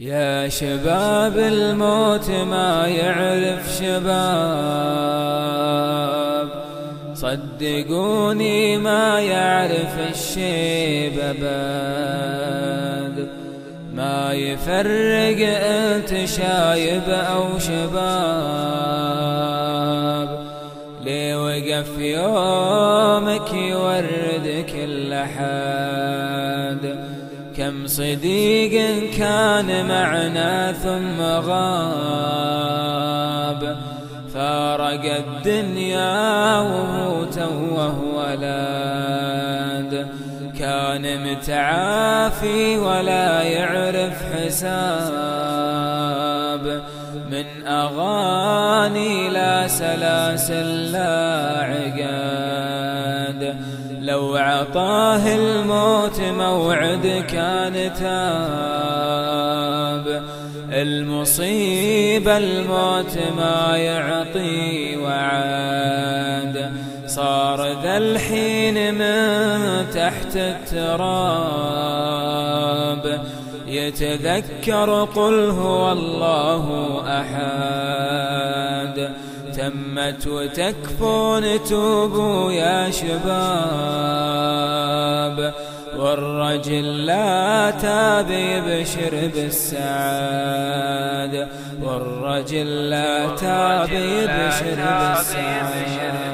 يا شباب الموت ما يعرف شباب. صدقوني ما يعرف الشيب أبد. ما يفرق أنت شايب أو شباب. لي وقف يومك يورد كل حد كم صديق كان معنا ثم غاب. فارق الدنيا وهو توه ولد كان متعافي ولا يعرف حساب. من أغاني لا سلاسل لا عقاد لو عطاه الموت موعد كان تاب. المصيبة الموت ما يعطي وعاد. صار ذا الحين من تحت التراب. يتذكر قل هو الله أحد. تمت وتكفون توبوا يا شباب. والرجل لا تاب يبشر بالسعادة والرجل لا تاب يبشر بالسعادة